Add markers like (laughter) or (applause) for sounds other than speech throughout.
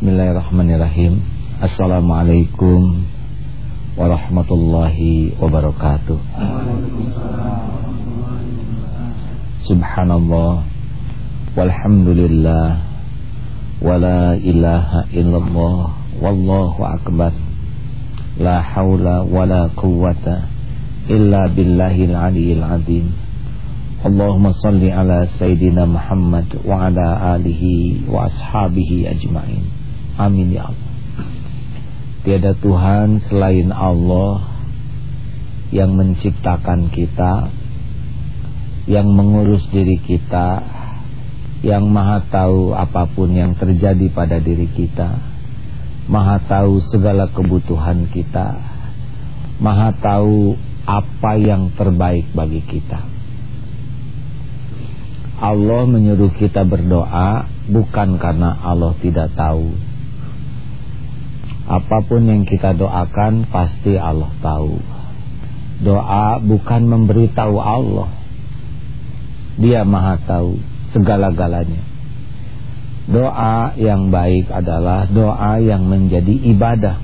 Bismillahirrahmanirrahim. Assalamualaikum warahmatullahi wabarakatuh. Subhanallah Walhamdulillah Wala ilaha illallah Wallahu akbar. La hawla wala quwata Illa billahil aliyil azim. Allahumma salli ala Sayyidina Muhammad Wa ala alihi wa ashabihi ajma'in Amin ya Allah Tiada Tuhan selain Allah yang menciptakan kita, yang mengurus diri kita, yang maha tahu apa pun yang terjadi pada diri kita, maha tahu segala kebutuhan kita, maha tahu apa yang terbaik bagi kita. Allah menyuruh kita berdoa bukan karena Allah tidak tahu Apa pun yang kita doakan pasti Allah tahu. Doa bukan memberitahu Allah. Dia maha tahu segala-galanya. Doa yang baik adalah doa yang menjadi ibadah.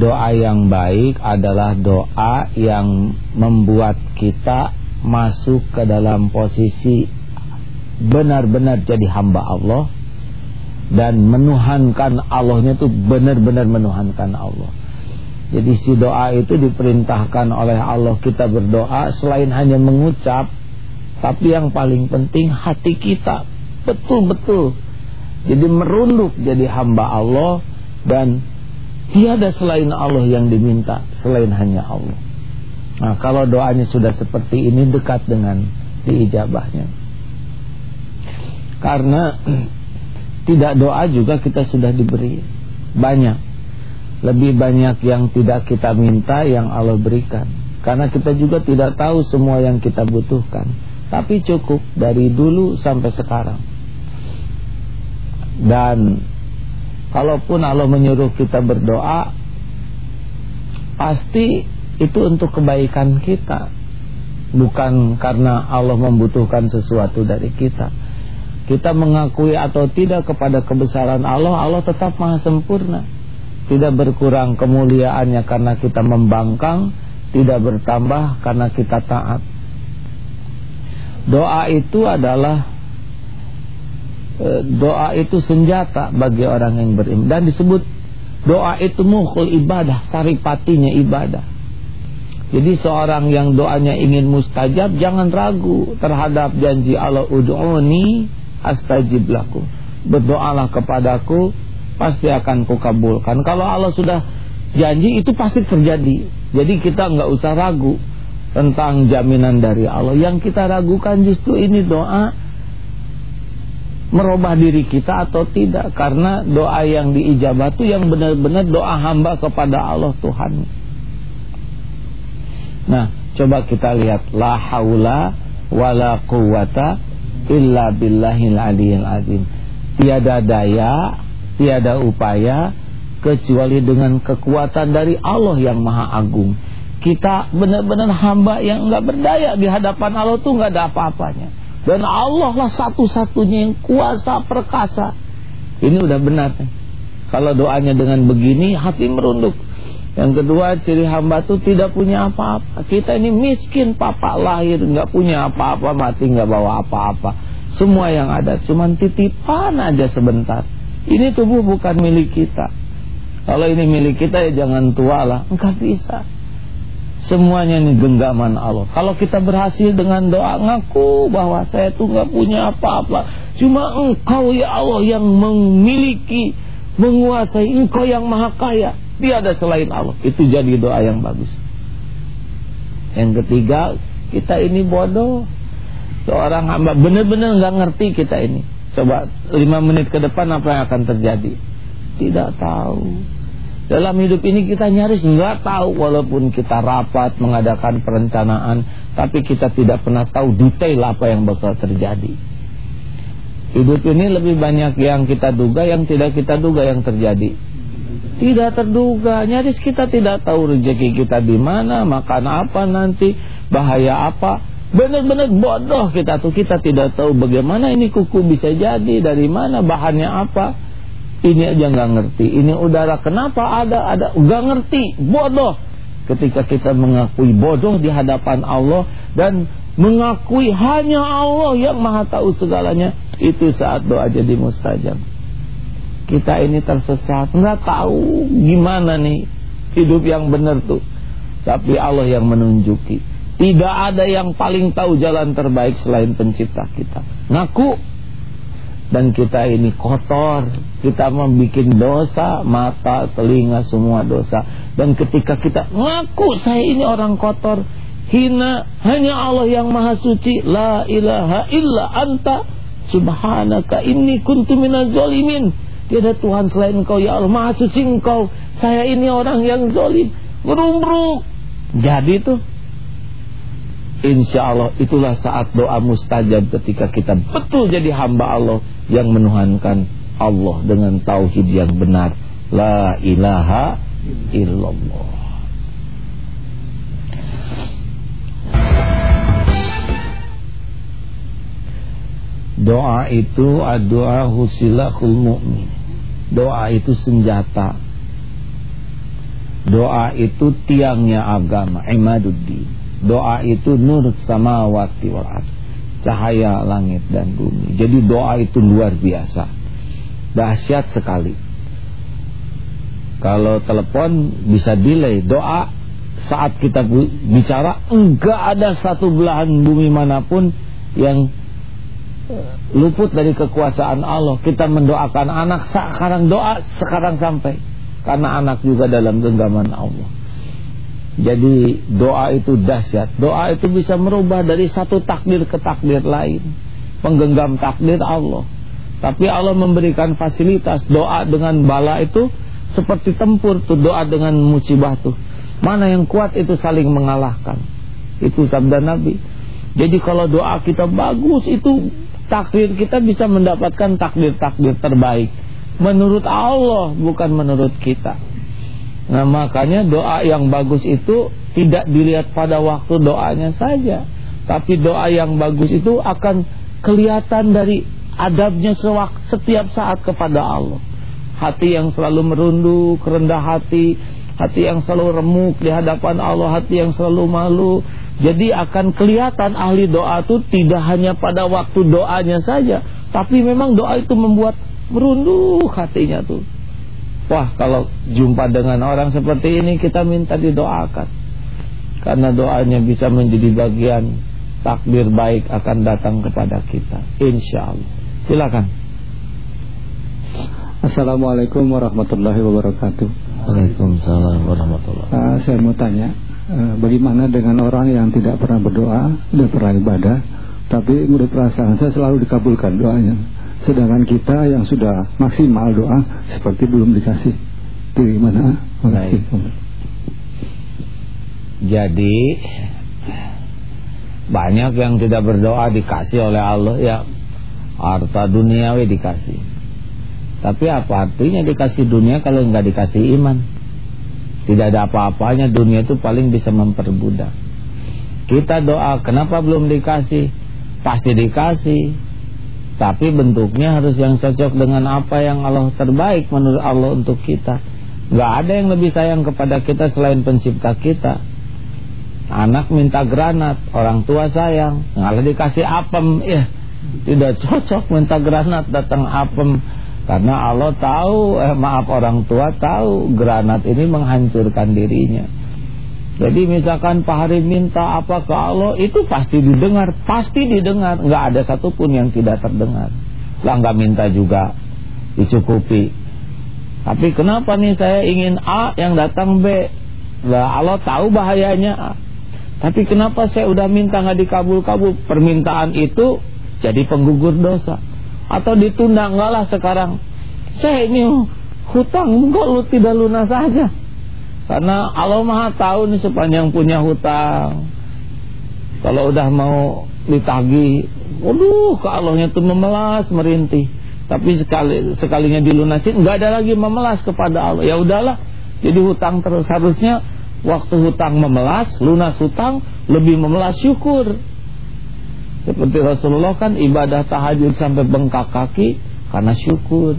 Doa yang baik adalah doa yang membuat kita masuk ke dalam posisi benar-benar jadi hamba Allah dan menuhankan Allahnya itu benar-benar menuhankan Allah. Jadi si doa itu diperintahkan oleh Allah kita berdoa selain hanya mengucap, tapi yang paling penting hati kita betul-betul jadi merunduk jadi hamba Allah dan tiada selain Allah yang diminta selain hanya Allah. Nah, kalau doanya sudah seperti ini dekat dengan diijabahnya. Karena (clears throat) tidak doa juga kita sudah diberi. Banyak. Lebih banyak yang tidak kita minta yang Allah berikan. Karena kita juga tidak tahu semua yang kita butuhkan. Tapi cukup dari dulu sampai sekarang. Dan kalaupun Allah menyuruh kita berdoa pasti itu untuk kebaikan kita. Bukan karena Allah membutuhkan sesuatu dari kita kita mengakui atau tidak kepada kebesaran Allah, Allah tetap maha sempurna. Tidak berkurang kemuliaannya karena kita membangkang, tidak bertambah karena kita taat. Doa itu adalah e, doa itu senjata bagi orang yang beriman dan disebut doa itu mukhul ibadah, saripatinya ibadah. Jadi seorang yang doanya ingin mustajab jangan ragu terhadap janji Allah ud'uni astajib laku. Berdoalah kepadaku, pasti akan kukabulkan. Kalau Allah sudah janji itu pasti terjadi. Jadi kita nggak usah ragu tentang jaminan dari Allah. Yang kita ragukan justru ini doa merubah diri kita atau tidak karena doa yang diijabah itu yang benar-benar doa hamba kepada Allah Tuhan. Nah, coba kita lihat la haula wala quwata illa billahil aliyil azim. Tiada daya, tiada upaya kecuali dengan kekuatan dari Allah yang Maha Agung. Kita benar-benar hamba yang enggak berdaya di hadapan Allah tuh enggak ada apa-apanya. Dan Allah lah satu-satunya yang kuasa perkasa. Ini udah benar. Kalau doanya dengan begini hati merunduk. Yang kedua ciri hamba itu tidak punya apa-apa. Kita ini miskin papa lahir nggak punya apa-apa mati nggak bawa apa-apa. Semua yang ada cuma titipan aja sebentar. Ini tubuh bukan milik kita. Kalau ini milik kita ya jangan tua lah. Enggak bisa. Semuanya ini genggaman Allah. Kalau kita berhasil dengan doa ngaku bahwa saya tuh nggak punya apa-apa. Cuma engkau ya Allah yang memiliki, menguasai engkau yang maha kaya. Tiada selain Allah. Itu jadi doa yang bagus. Yang ketiga, kita ini bodoh. Seorang hamba benar-benar nggak ngerti kita ini. Coba lima menit ke depan apa yang akan terjadi? Tidak tahu. Dalam hidup ini kita nyaris nggak tahu walaupun kita rapat mengadakan perencanaan, tapi kita tidak pernah tahu detail apa yang bakal terjadi. Hidup ini lebih banyak yang kita duga, yang tidak kita duga yang terjadi. Tidak terduga, nyaris kita tidak tahu rezeki kita di mana, makan apa nanti, bahaya apa. Benar-benar bodoh kita tuh kita tidak tahu bagaimana ini kuku bisa jadi dari mana bahannya apa. Ini aja nggak ngerti. Ini udara kenapa ada ada nggak ngerti bodoh. Ketika kita mengakui bodoh di hadapan Allah dan mengakui hanya Allah yang maha tahu segalanya itu saat doa jadi mustajab. Kita ini tersesat nggak tahu gimana nih hidup yang benar tuh. Tapi Allah yang menunjuki. Tidak ada yang paling tahu jalan terbaik selain pencipta kita. Ngaku. Dan kita ini kotor. Kita membuat dosa, mata, telinga, semua dosa. Dan ketika kita ngaku saya ini orang kotor. Hina, hanya Allah yang maha suci. La ilaha illa anta subhanaka inni kuntu minaz zalimin. Tiada Tuhan selain engkau ya Allah. Maha suci engkau. Saya ini orang yang zalim. Berumruk. Jadi tuh Insya Allah itulah saat doa mustajab ketika kita betul jadi hamba Allah yang menuhankan Allah dengan tauhid yang benar. La ilaha illallah. Doa itu doa husilahul mu'min. Doa itu senjata. Doa itu tiangnya agama, imaduddin. Doa itu nur samawati wal ard. Cahaya langit dan bumi. Jadi doa itu luar biasa. Dahsyat sekali. Kalau telepon bisa delay. Doa saat kita bicara enggak ada satu belahan bumi mana pun yang luput dari kekuasaan Allah. Kita mendoakan anak sekarang doa sekarang sampai karena anak juga dalam genggaman Allah. Jadi doa itu dahsyat. Doa itu bisa merubah dari satu takdir ke takdir lain. Penggenggam takdir Allah. Tapi Allah memberikan fasilitas doa dengan bala itu seperti tempur tuh doa dengan musibah tuh. Mana yang kuat itu saling mengalahkan. Itu sabda Nabi. Jadi kalau doa kita bagus itu takdir kita bisa mendapatkan takdir-takdir terbaik. Menurut Allah bukan menurut kita. Nah makanya doa yang bagus itu tidak dilihat pada waktu doanya saja. Tapi doa yang bagus itu akan kelihatan dari adabnya setiap saat kepada Allah. Hati yang selalu merunduk, rendah hati Hati yang selalu remuk di hadapan Allah Hati yang selalu malu Jadi akan kelihatan ahli doa itu tidak hanya pada waktu doanya saja Tapi memang doa itu membuat merunduk hatinya tuh. Wah kalau jumpa dengan orang seperti ini kita minta didoakan. Karena doanya bisa menjadi bagian takdir baik akan datang kepada kita Insya Allah Silakan. Assalamualaikum warahmatullahi wabarakatuh. Waalaikumsalam warahmatullahi wabarakatuh uh, Saya mau tanya Bagaimana dengan orang yang tidak pernah berdoa Tidak pernah ibadah Tapi menurut perasaan saya selalu dikabulkan doanya Sedangkan kita yang sudah maksimal doa seperti belum dikasih. Gimana? Baik. Jadi banyak yang tidak berdoa dikasih oleh Allah ya harta duniawi dikasih. Tapi apa artinya dikasih dunia kalau nggak dikasih iman? Tidak ada apa-apanya dunia itu paling bisa memperbudak. Kita doa, kenapa belum dikasih? Pasti dikasih. Tapi bentuknya harus yang cocok dengan apa yang Allah terbaik menurut Allah untuk kita. Gak ada yang lebih sayang kepada kita selain pencipta kita. Anak minta granat, orang tua sayang. Kalau dikasih apem, ya tidak cocok minta granat datang apem. Karena Allah tahu, eh, maaf orang tua tahu granat ini menghancurkan dirinya. Jadi misalkan Pak Hari minta apa ke Allah Itu pasti didengar Pasti didengar. Nggak ada satupun yang tidak terdengar. Lah nggak minta juga Dicukupi. Tapi kenapa nih saya ingin A Yang datang B? Lah Allah tahu bahayanya A. Tapi kenapa saya udah minta nggak dikabul-kabul? Permintaan itu Jadi penggugur dosa Atau ditunda Enggak lah sekarang Saya ini hutang Kok lu tidak lunas saja karena Allah Maha tahu nih sepanjang punya hutang. Kalau udah mau ditagi, waduh ke Allahnya tuh memelas, merintih. Tapi sekali sekalinya dilunasi nggak ada lagi memelas kepada Allah. Ya udahlah, jadi hutang terus harusnya waktu hutang memelas, lunas hutang lebih memelas syukur. Seperti Rasulullah kan ibadah tahajud sampai bengkak kaki karena syukur.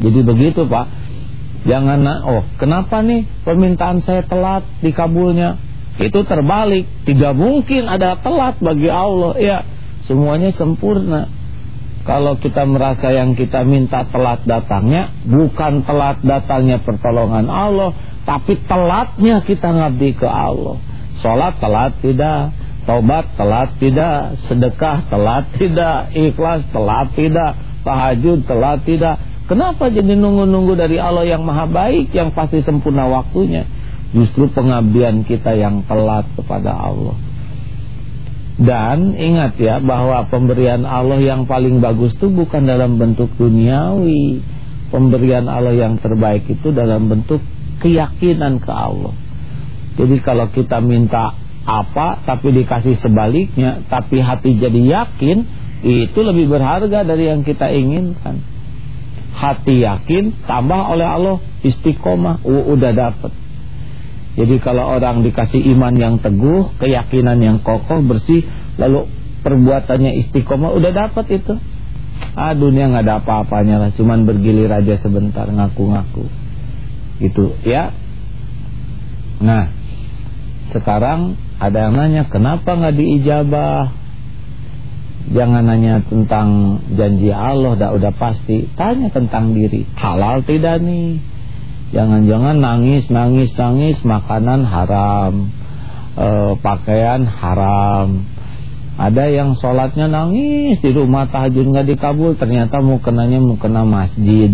Jadi begitu Pak. Jangan oh kenapa nih permintaan saya telat dikabulnya? Itu terbalik. Tidak mungkin ada telat bagi Allah. Ya semuanya sempurna. Kalau kita merasa yang kita minta telat datangnya bukan telat datangnya pertolongan Allah, tapi telatnya kita ngabdi ke Allah. Sholat telat tidak, Taubat telat tidak, sedekah telat tidak, ikhlas telat tidak, tahajud telat tidak. Kenapa jadi nunggu-nunggu dari Allah yang maha baik yang pasti sempurna waktunya? Justru pengabdian kita yang telat kepada Allah. Dan ingat ya bahwa pemberian Allah yang paling bagus itu bukan dalam bentuk duniawi. Pemberian Allah yang terbaik itu dalam bentuk keyakinan ke Allah. Jadi kalau kita minta apa tapi dikasih sebaliknya tapi hati jadi yakin itu lebih berharga dari yang kita inginkan. Hati yakin tambah oleh Allah istiqomah udah dapat jadi kalau orang dikasih iman yang teguh keyakinan yang kokoh bersih lalu perbuatannya istiqomah udah dapat itu. Ah dunia nggak ada apa-apanya lah cuman bergilir aja sebentar ngaku-ngaku. Gitu ya. Nah sekarang ada yang nanya kenapa nggak diijabah? Jangan nanya tentang janji Allah dah udah pasti. Tanya tentang diri. Halal tidak nih? Jangan-jangan nangis, nangis, nangis Makanan haram. E, Pakaian haram. Ada yang sholatnya nangis Di rumah tahajud nggak dikabul Ternyata mau kenanya mau kena masjid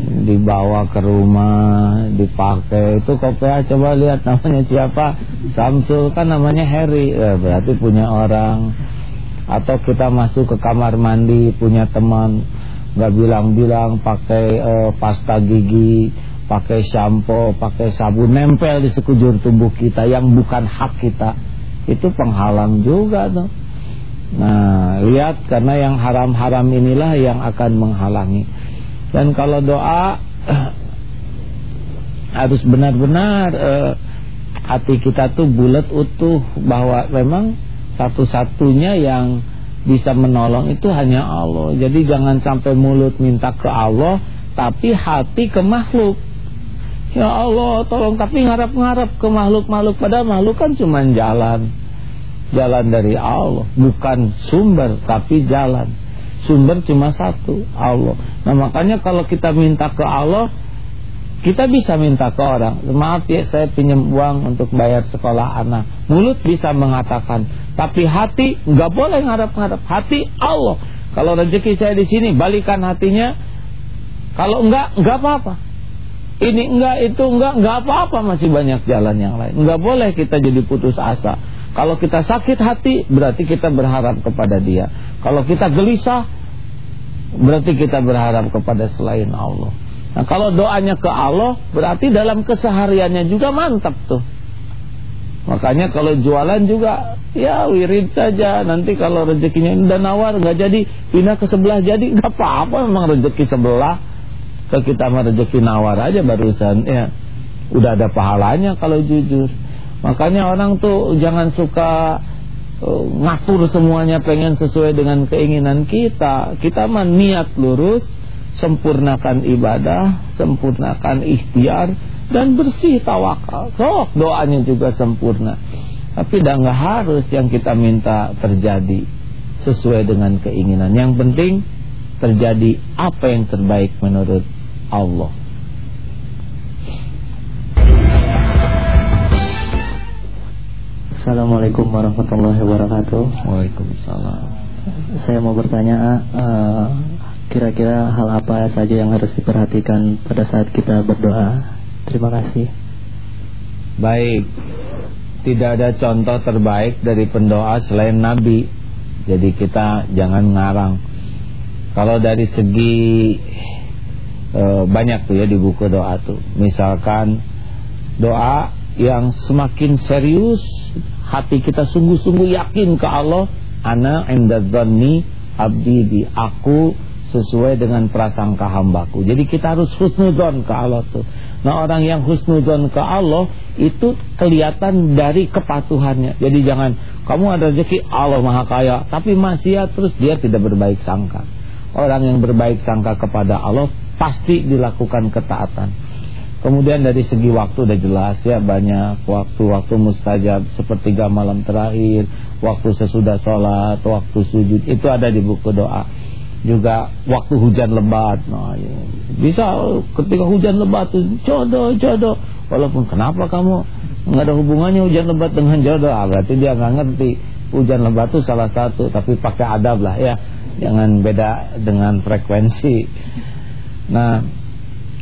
dibawa ke rumah dipakai. Itu kopiah coba lihat namanya siapa. Samsul kan namanya Harry. Eh, berarti punya orang. Atau kita masuk ke kamar mandi punya teman. Nggak bilang-bilang pakai eh, pasta gigi pakai shampoo pakai sabun. Nempel di sekujur tubuh kita yang bukan hak kita. Itu penghalang juga tuh. Nah lihat karena yang haram-haram inilah yang akan menghalangi dan kalau doa harus benar-benar uh, hati kita tuh bulat utuh bahwa memang satu-satunya yang bisa menolong itu hanya Allah. Jadi jangan sampai mulut minta ke Allah tapi hati ke makhluk. Ya Allah tolong tapi ngarap-ngarap ke makhluk-makhluk pada makhluk kan cuma jalan. Jalan dari Allah, bukan sumber tapi jalan. Sumber cuma satu, Allah. Nah makanya kalau kita minta ke Allah, kita bisa minta ke orang. Maaf ya saya pinjam uang untuk bayar sekolah anak. Mulut bisa mengatakan, tapi hati nggak boleh ngarap-ngarap. Hati Allah. Kalau rezeki saya di sini, balikan hatinya. Kalau enggak, enggak apa-apa. Ini enggak, itu enggak, enggak apa-apa. Masih banyak jalan yang lain. Enggak boleh kita jadi putus asa. Kalau kita sakit hati berarti kita berharap kepada dia. Kalau kita gelisah berarti kita berharap kepada selain Allah. Nah kalau doanya ke Allah berarti dalam kesehariannya juga mantap tuh. Makanya kalau jualan juga ya wirid saja. Nanti kalau rezekinya udah nawar nggak jadi pindah ke sebelah jadi nggak apa-apa memang rezeki sebelah. Ke kita mah rezeki nawar aja barusan ya. Udah ada pahalanya kalau jujur. Makanya orang tuh jangan suka uh, ngatur semuanya pengen sesuai dengan keinginan kita. Kita mah niat lurus, sempurnakan ibadah, sempurnakan ikhtiar dan bersih tawakal. Sok doanya juga sempurna. Tapi dah nggak harus yang kita minta terjadi sesuai dengan keinginan. Yang penting terjadi apa yang terbaik menurut Allah. Assalamualaikum warahmatullahi wabarakatuh. Waalaikumsalam. Saya mau bertanya, eh, kira-kira uh, hal apa saja yang harus diperhatikan pada saat kita berdoa? Terima kasih. Baik, tidak ada contoh terbaik dari pendoa selain Nabi. Jadi kita jangan ngarang. Kalau dari segi uh, banyak tuh ya di buku doa tuh. Misalkan doa yang semakin serius hati kita sungguh-sungguh yakin ke Allah ana inda dhanni abdi bi aku sesuai dengan prasangka hambaku. Jadi kita harus husnuzon ke Allah tuh. Nah orang yang husnuzon ke Allah itu kelihatan dari kepatuhannya. Jadi jangan kamu ada rezeki Allah maha kaya, tapi maksiat terus dia tidak berbaik sangka. Orang yang berbaik sangka kepada Allah pasti dilakukan ketaatan. Kemudian dari segi waktu udah jelas ya banyak waktu-waktu mustajab sepertiga malam terakhir, waktu sesudah sholat, waktu sujud itu ada di buku doa. Juga waktu hujan lebat, nah, ya. bisa ketika hujan lebat jodoh jodoh. Walaupun kenapa kamu nggak ada hubungannya hujan lebat dengan jodoh, ah, berarti dia nggak ngerti hujan lebat itu salah satu, tapi pakai adab lah ya, jangan beda dengan frekuensi. Nah,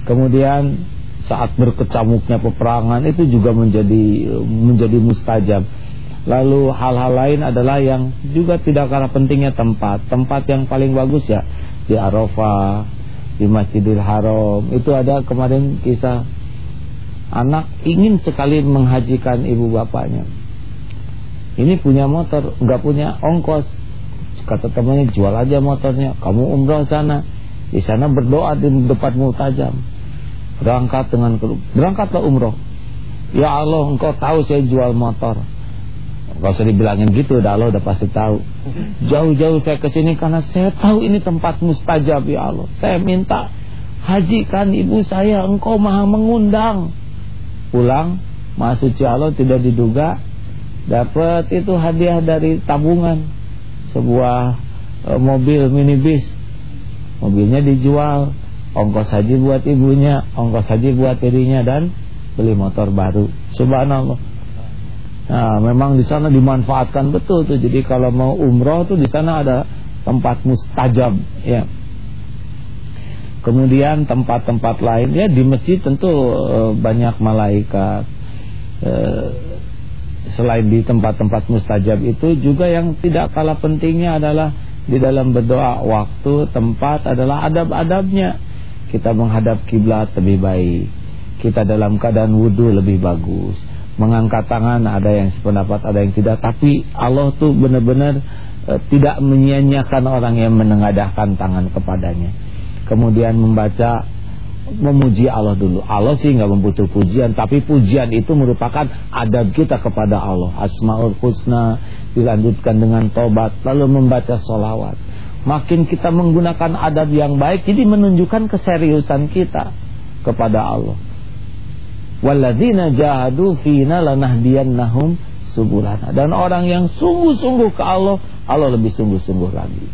kemudian saat berkecamuknya peperangan itu juga menjadi menjadi mustajab. Lalu hal-hal lain adalah yang juga tidak kalah pentingnya tempat. Tempat yang paling bagus ya di Arafah, di Masjidil Haram. Itu ada kemarin kisah anak ingin sekali menghajikan ibu bapaknya. Ini punya motor, nggak punya ongkos. Kata temannya jual aja motornya, kamu umroh sana. Di sana berdoa di depan mutajam berangkat dengan berangkatlah umroh. Ya Allah engkau tahu saya jual motor. Gak usah dibilangin gitu udah Allah udah pasti tahu. Jauh-jauh saya ke sini karena saya tahu ini tempat mustajab ya Allah. Saya minta hajikan ibu saya Engkau maha mengundang. Pulang Maha suci Allah tidak diduga Dapat itu hadiah dari tabungan. Sebuah e, mobil minibus. Mobilnya dijual ongkos haji buat ibunya, ongkos haji buat dirinya dan beli motor baru. Subhanallah. Nah, memang di sana dimanfaatkan betul tuh. Jadi kalau mau umroh tuh di sana ada tempat mustajab, ya. Kemudian tempat-tempat lain ya di masjid tentu e, banyak malaikat. E, selain di tempat-tempat mustajab itu juga yang tidak kalah pentingnya adalah di dalam berdoa waktu, tempat adalah adab-adabnya kita menghadap kiblat lebih baik. Kita dalam keadaan wudhu lebih bagus. Mengangkat tangan ada yang sependapat, ada yang tidak. Tapi Allah tuh benar-benar e, tidak menyia-nyiakan orang yang menengadahkan tangan kepadanya. Kemudian membaca memuji Allah dulu. Allah sih nggak membutuh pujian, tapi pujian itu merupakan adab kita kepada Allah. Asmaul Husna dilanjutkan dengan tobat, lalu membaca solawat makin kita menggunakan adab yang baik jadi menunjukkan keseriusan kita kepada Allah. Walladzina jahadu fina lanahdiyannahum subulana. Dan orang yang sungguh-sungguh ke Allah Allah lebih sungguh-sungguh lagi.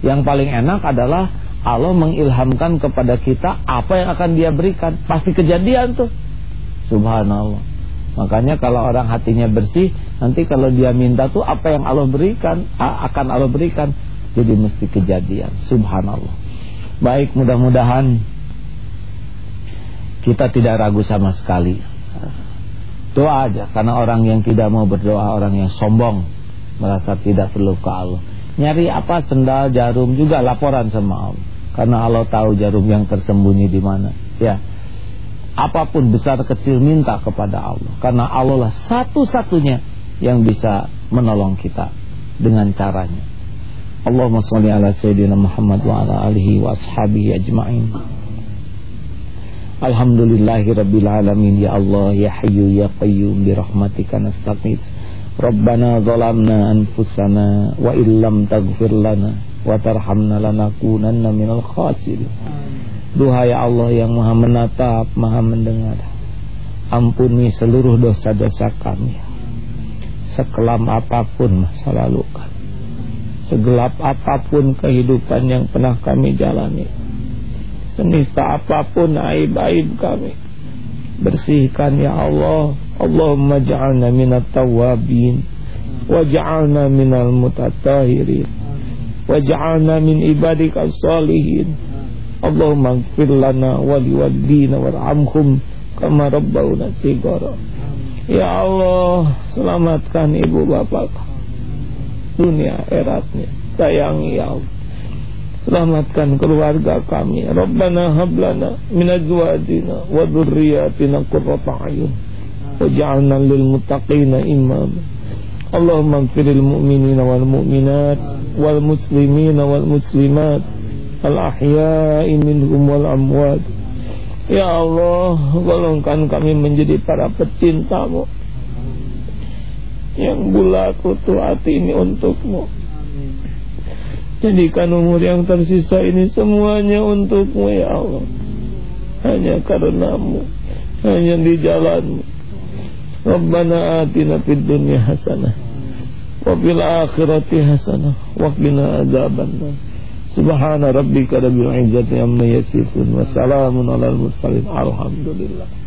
Yang paling enak adalah Allah mengilhamkan kepada kita apa yang akan dia berikan. Pasti kejadian tuh. Subhanallah. Makanya kalau orang hatinya bersih nanti kalau dia minta tuh apa yang Allah berikan akan Allah berikan jadi mesti kejadian. Subhanallah. Baik mudah-mudahan Kita tidak ragu sama sekali. Doa aja Karena orang yang tidak mau berdoa Orang yang sombong Merasa tidak perlu ke Allah. Nyari apa sendal jarum juga laporan sama Allah. Karena Allah tahu jarum yang tersembunyi di mana. Ya. Apa pun besar kecil minta kepada Allah. Karena Allah lah satu-satunya Yang bisa menolong kita Dengan caranya Allahumma salli ala Sayyidina Muhammad wa ala alihi wa ashabihi ajma'in. Alhamdulillahi Rabbil Alamin. Ya Allah Ya Hayyu Ya Qayyum Bi rahmatika nastaqid Rabbana zalamna anfusana Wa illam taghfir lana Wa tarhamna lanakunanna minal khasir Duhai Allah yang maha menatap Maha mendengar. Ampuni seluruh dosa-dosa kami. Sekelam apa pun masa lalu kami Segelap apa pun kehidupan yang pernah kami jalani. Senista apa pun aib-aib kami. Bersihkan ya Allah. Allahumma ja'alna minat tawabin Waja'alna minal mutatahirin Waja'alna min ibadika salihin. Allahumma gfir lana wali walidina warhamhum Kama rabbawna sigara Ya Allah Selamatkan ibu bapak dunia akhiratnya sayangi ya Allah. Selamatkan keluarga kami. Rabbana hablana min azwajina wa dhurriyyatina qurrata ayun. Waj'alna lil muttaqina imama Allahumma ighfiril mu'minina wal mu'minat wal muslimina wal muslimat al-ahya'i minhum wal amwat. Ya Allah golongkan kami menjadi para pecintamu Yang bulat kutu hati ini untukmu. Jadikan umur yang tersisa ini semuanya untukmu ya Allah. Hanya karenamu. Hanya di jalanmu. Rabbana atina fid dunya hasanah. Wa fil akhirati hasanah. Wa qina adzabannar. Subhana rabbika rabbil izzati amma yasifun wa salamun alal mursalin. Alhamdulillah